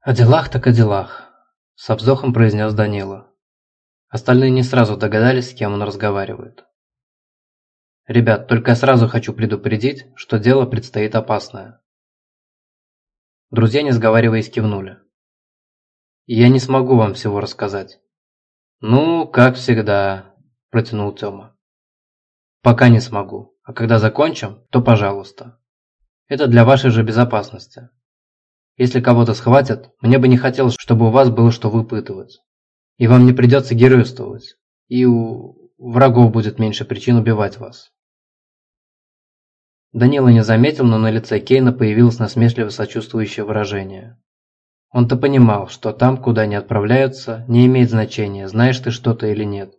«О делах так о делах», – со вздохом произнес Данила. Остальные не сразу догадались, с кем он разговаривает. «Ребят, только я сразу хочу предупредить, что дело предстоит опасное». Друзья, не сговариваясь, кивнули. «Я не смогу вам всего рассказать». «Ну, как всегда», – протянул Тёма. «Пока не смогу, а когда закончим, то пожалуйста. Это для вашей же безопасности. Если кого-то схватят, мне бы не хотелось, чтобы у вас было что выпытывать. И вам не придется геройствовать. И у врагов будет меньше причин убивать вас. Данила не заметил, но на лице Кейна появилось насмешливо сочувствующее выражение. Он-то понимал, что там, куда они отправляются, не имеет значения, знаешь ты что-то или нет.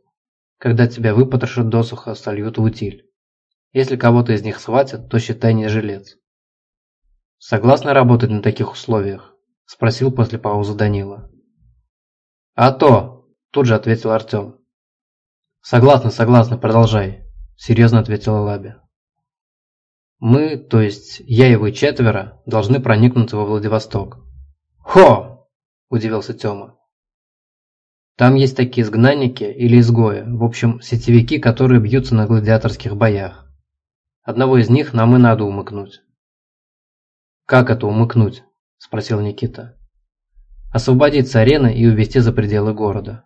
Когда тебя выпотрошат досуха, сольют в утиль. Если кого-то из них схватят, то считай не жилец. Согласны работать на таких условиях? Спросил после паузы Данила. А то, тут же ответил Артем. Согласна, согласна, продолжай, серьезно ответила Лаби. Мы, то есть я и вы четверо, должны проникнуть во Владивосток. Хо! Удивился Тёма. Там есть такие изгнанники или изгои, в общем, сетевики, которые бьются на гладиаторских боях. Одного из них нам и надо умыкнуть. «Как это умыкнуть?» – спросил Никита. «Освободить с арены и увезти за пределы города».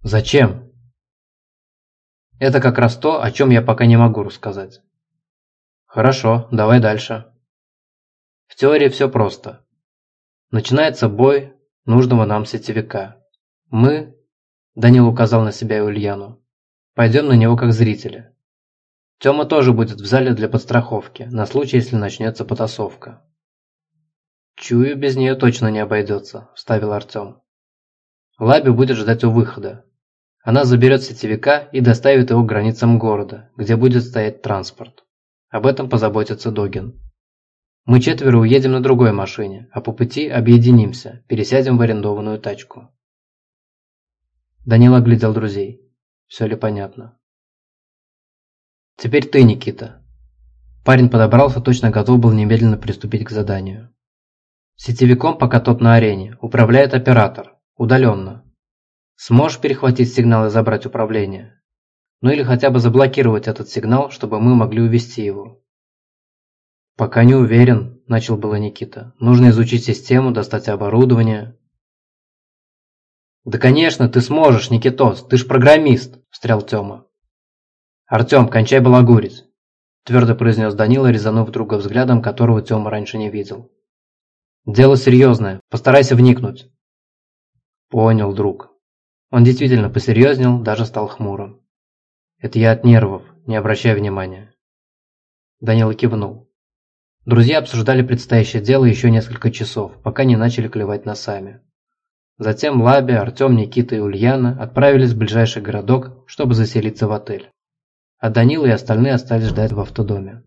«Зачем?» «Это как раз то, о чем я пока не могу рассказать». «Хорошо, давай дальше». В теории все просто. Начинается бой нужного нам сетевика. Мы, Данил указал на себя и Ульяну, пойдем на него как зрители. Тёма тоже будет в зале для подстраховки, на случай, если начнется потасовка. «Чую, без нее точно не обойдется», – вставил Артем. Лаби будет ждать у выхода. Она заберет сетевика и доставит его к границам города, где будет стоять транспорт. Об этом позаботится Догин. Мы четверо уедем на другой машине, а по пути объединимся, пересядем в арендованную тачку. Данил оглядел друзей. Все ли понятно? «Теперь ты, Никита». Парень подобрался, точно готов был немедленно приступить к заданию. Сетевиком, пока тот на арене, управляет оператор, удаленно. Сможешь перехватить сигнал и забрать управление? Ну или хотя бы заблокировать этот сигнал, чтобы мы могли увести его. «Пока не уверен», – начал было Никита. «Нужно изучить систему, достать оборудование». «Да конечно, ты сможешь, Никитос, ты ж программист», – встрял Тёма. «Артем, кончай балагурить!» – твердо произнес Данила, резанув друга взглядом, которого Тёма раньше не видел. «Дело серьезное, постарайся вникнуть». «Понял, друг». Он действительно посерьезнел, даже стал хмурым. «Это я от нервов, не обращай внимания». Данила кивнул. Друзья обсуждали предстоящее дело еще несколько часов, пока не начали клевать носами. Затем Лаби, Артем, Никита и Ульяна отправились в ближайший городок, чтобы заселиться в отель а Данила и остальные остались ждать в автодоме.